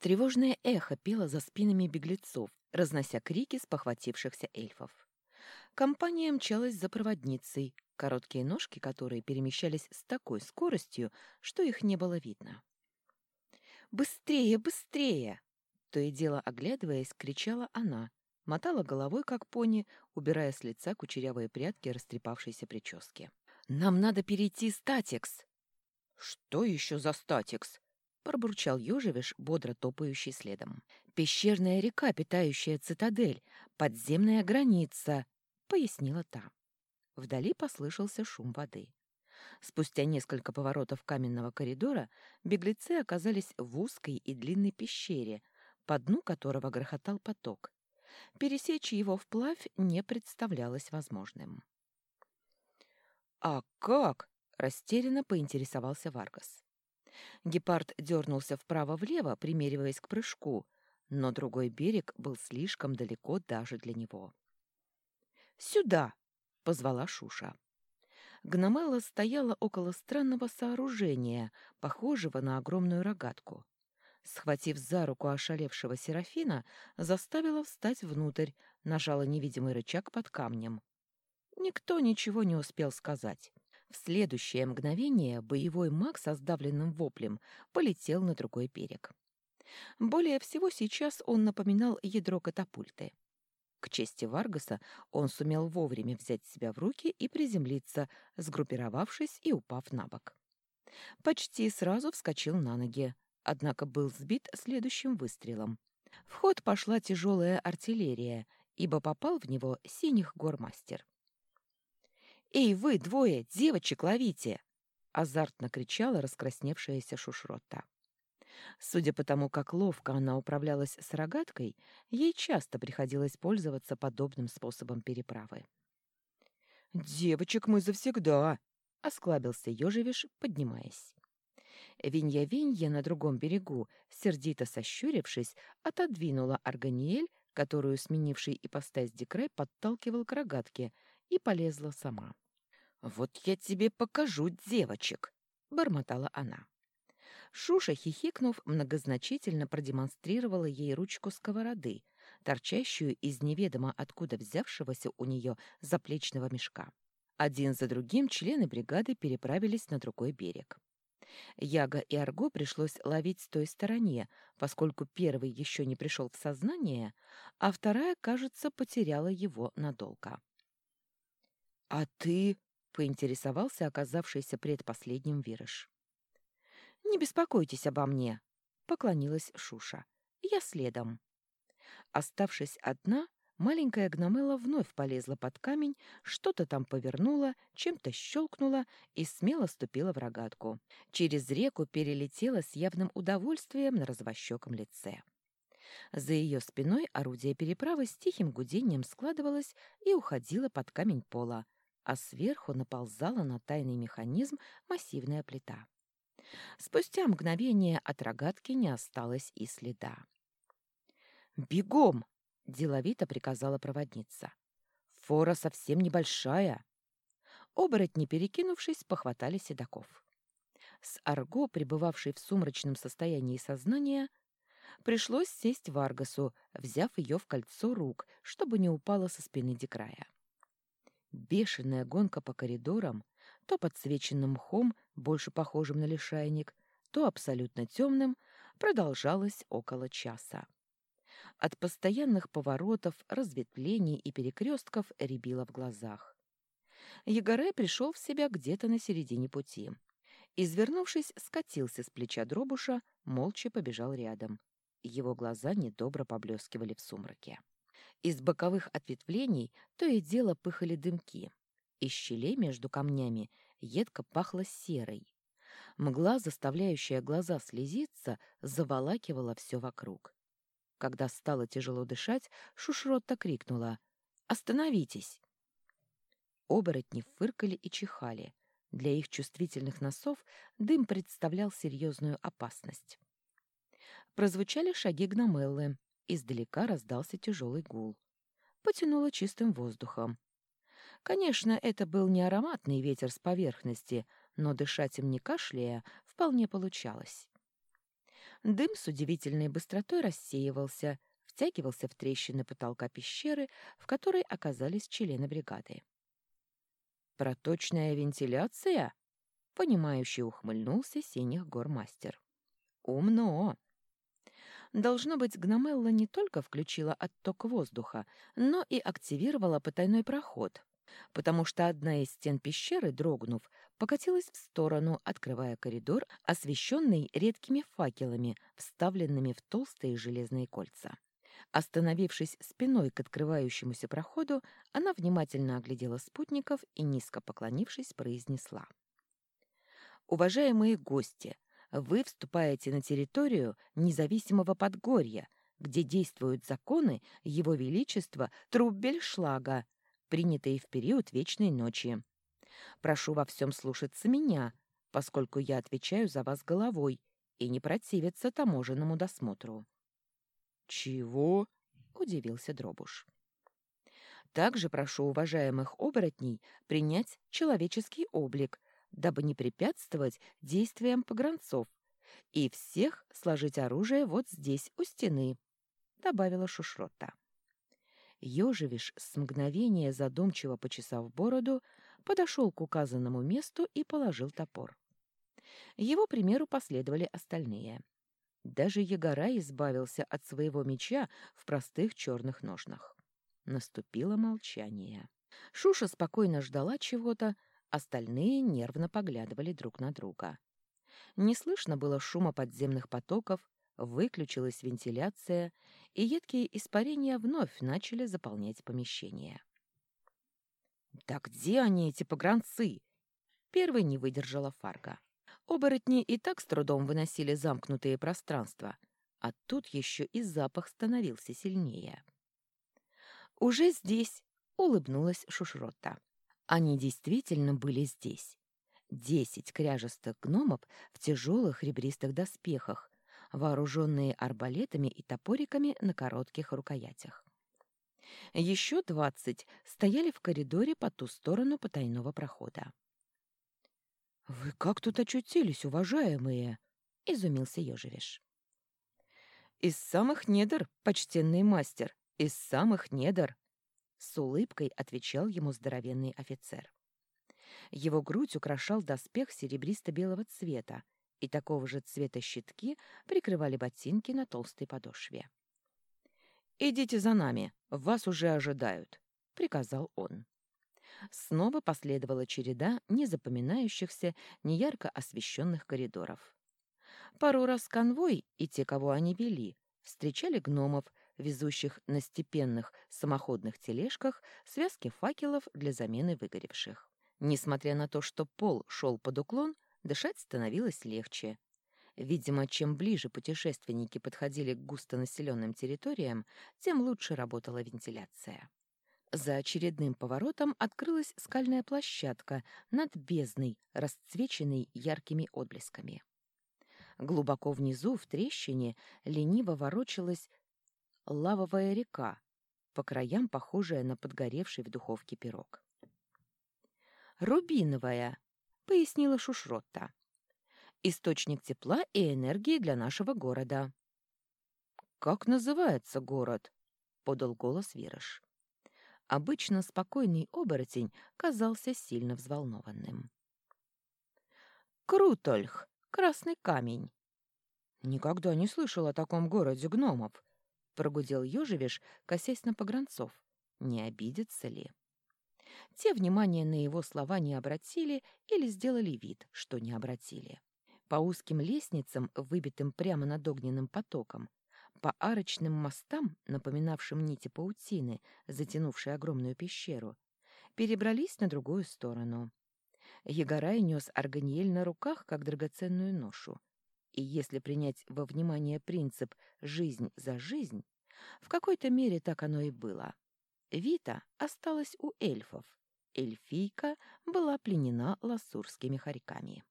Тревожное эхо пело за спинами беглецов, разнося крики спохватившихся эльфов. Компания мчалась за проводницей, короткие ножки которой перемещались с такой скоростью, что их не было видно. «Быстрее, быстрее!» То и дело, оглядываясь, кричала она, мотала головой, как пони, убирая с лица кучерявые прядки растрепавшейся прически. «Нам надо перейти статикс!» «Что еще за статикс?» — пробурчал Ёжевиш, бодро топающий следом. «Пещерная река, питающая цитадель, подземная граница», — пояснила та. Вдали послышался шум воды. Спустя несколько поворотов каменного коридора беглецы оказались в узкой и длинной пещере, по дну которого грохотал поток. Пересечь его вплавь не представлялось возможным. «А как?» — растерянно поинтересовался Варгас. Гепард дернулся вправо-влево, примериваясь к прыжку, но другой берег был слишком далеко даже для него. «Сюда!» — позвала Шуша. Гномела стояла около странного сооружения, похожего на огромную рогатку. Схватив за руку ошалевшего Серафина, заставила встать внутрь, нажала невидимый рычаг под камнем. Никто ничего не успел сказать. В следующее мгновение боевой маг со сдавленным воплем полетел на другой берег. Более всего сейчас он напоминал ядро катапульты. К чести Варгаса он сумел вовремя взять себя в руки и приземлиться, сгруппировавшись и упав на бок. Почти сразу вскочил на ноги, однако был сбит следующим выстрелом. В ход пошла тяжелая артиллерия, ибо попал в него синих гормастер. «Эй, вы двое, девочек ловите!» — азартно кричала раскрасневшаяся Шушротта. Судя по тому, как ловко она управлялась с рогаткой, ей часто приходилось пользоваться подобным способом переправы. «Девочек мы завсегда!» — осклабился Ёжевиш, поднимаясь. Винья-Винья на другом берегу, сердито сощурившись, отодвинула Арганиэль, которую сменивший ипостась Декре подталкивал к рогатке, и полезла сама. «Вот я тебе покажу девочек!» — бормотала она. Шуша, хихикнув, многозначительно продемонстрировала ей ручку сковороды, торчащую из неведомо откуда взявшегося у нее заплечного мешка. Один за другим члены бригады переправились на другой берег. Яга и Арго пришлось ловить с той стороне, поскольку первый еще не пришел в сознание, а вторая, кажется, потеряла его надолго. «А ты?» — поинтересовался оказавшийся предпоследним Вирыш. «Не беспокойтесь обо мне», — поклонилась Шуша. «Я следом». Оставшись одна, маленькая гномела вновь полезла под камень, что-то там повернула, чем-то щелкнула и смело ступила в рогатку. Через реку перелетела с явным удовольствием на развощеком лице. За ее спиной орудие переправы с тихим гудением складывалось и уходило под камень пола, а сверху наползала на тайный механизм массивная плита. Спустя мгновение от рогатки не осталось и следа. «Бегом!» — деловито приказала проводница. «Фора совсем небольшая». Оборотни, перекинувшись, похватали седаков. С Арго, пребывавшей в сумрачном состоянии сознания, пришлось сесть Варгасу, взяв ее в кольцо рук, чтобы не упала со спины Декрая. Бешеная гонка по коридорам, то подсвеченным мхом, больше похожим на лишайник, то абсолютно темным, продолжалась около часа. От постоянных поворотов, разветвлений и перекрестков рябило в глазах. Егоре пришел в себя где-то на середине пути. Извернувшись, скатился с плеча дробуша, молча побежал рядом. Его глаза недобро поблескивали в сумраке. Из боковых ответвлений то и дело пыхали дымки. Из щелей между камнями едко пахло серой. Мгла, заставляющая глаза слезиться, заволакивала все вокруг. Когда стало тяжело дышать, Шушротта крикнула «Остановитесь!». Оборотни фыркали и чихали. Для их чувствительных носов дым представлял серьезную опасность. Прозвучали шаги гномеллы. Издалека раздался тяжелый гул. Потянуло чистым воздухом. Конечно, это был не ароматный ветер с поверхности, но дышать им не кашляя вполне получалось. Дым с удивительной быстротой рассеивался, втягивался в трещины потолка пещеры, в которой оказались члены бригады. «Проточная вентиляция?» — понимающе ухмыльнулся синих гормастер. «Умно!» Должно быть, Гномелла не только включила отток воздуха, но и активировала потайной проход, потому что одна из стен пещеры, дрогнув, покатилась в сторону, открывая коридор, освещенный редкими факелами, вставленными в толстые железные кольца. Остановившись спиной к открывающемуся проходу, она внимательно оглядела спутников и, низко поклонившись, произнесла. «Уважаемые гости, вы вступаете на территорию независимого Подгорья, где действуют законы Его Величества Труббельшлага, принятые в период Вечной Ночи. Прошу во всем слушаться меня, поскольку я отвечаю за вас головой и не противиться таможенному досмотру». «Чего?» — удивился Дробуш. «Также прошу уважаемых оборотней принять человеческий облик, дабы не препятствовать действиям погранцов, и всех сложить оружие вот здесь, у стены», — добавила Шушрота. Ёжевиш с мгновения задумчиво почесав бороду, подошел к указанному месту и положил топор. Его примеру последовали остальные. Даже Ягора избавился от своего меча в простых черных ножнах. Наступило молчание. Шуша спокойно ждала чего-то, остальные нервно поглядывали друг на друга. Не слышно было шума подземных потоков, выключилась вентиляция, и едкие испарения вновь начали заполнять помещение. «Да где они, эти погранцы?» Первый не выдержала Фарга. Оборотни и так с трудом выносили замкнутые пространства, а тут еще и запах становился сильнее. «Уже здесь!» — улыбнулась Шушрота. Они действительно были здесь. Десять кряжестых гномов в тяжелых ребристых доспехах, вооруженные арбалетами и топориками на коротких рукоятях. Еще двадцать стояли в коридоре по ту сторону потайного прохода. «Вы как тут очутились, уважаемые?» — изумился Ёжевиш. «Из самых недр, почтенный мастер, из самых недр!» — с улыбкой отвечал ему здоровенный офицер. Его грудь украшал доспех серебристо-белого цвета, и такого же цвета щитки прикрывали ботинки на толстой подошве. «Идите за нами, вас уже ожидают», — приказал он. Снова последовала череда незапоминающихся, неярко освещенных коридоров. Пару раз конвой и те, кого они вели, встречали гномов, везущих на степенных самоходных тележках связки факелов для замены выгоревших. Несмотря на то, что пол шел под уклон, дышать становилось легче. Видимо, чем ближе путешественники подходили к густонаселенным территориям, тем лучше работала вентиляция. За очередным поворотом открылась скальная площадка над бездной, расцвеченной яркими отблесками. Глубоко внизу, в трещине, лениво ворочалась лавовая река, по краям похожая на подгоревший в духовке пирог. «Рубиновая», — пояснила Шушротта. «Источник тепла и энергии для нашего города». «Как называется город?» — подал голос Вираж. Обычно спокойный оборотень казался сильно взволнованным. «Крутольх! Красный камень!» «Никогда не слышал о таком городе гномов!» — прогудел Ёжевиш, косясь на погранцов. «Не обидится ли?» Те внимания на его слова не обратили или сделали вид, что не обратили. По узким лестницам, выбитым прямо над огненным потоком, по арочным мостам, напоминавшим нити паутины, затянувшей огромную пещеру, перебрались на другую сторону. Егорай нес Арганиель на руках, как драгоценную ношу. И если принять во внимание принцип «жизнь за жизнь», в какой-то мере так оно и было. Вита осталась у эльфов. Эльфийка была пленена лассурскими хорьками.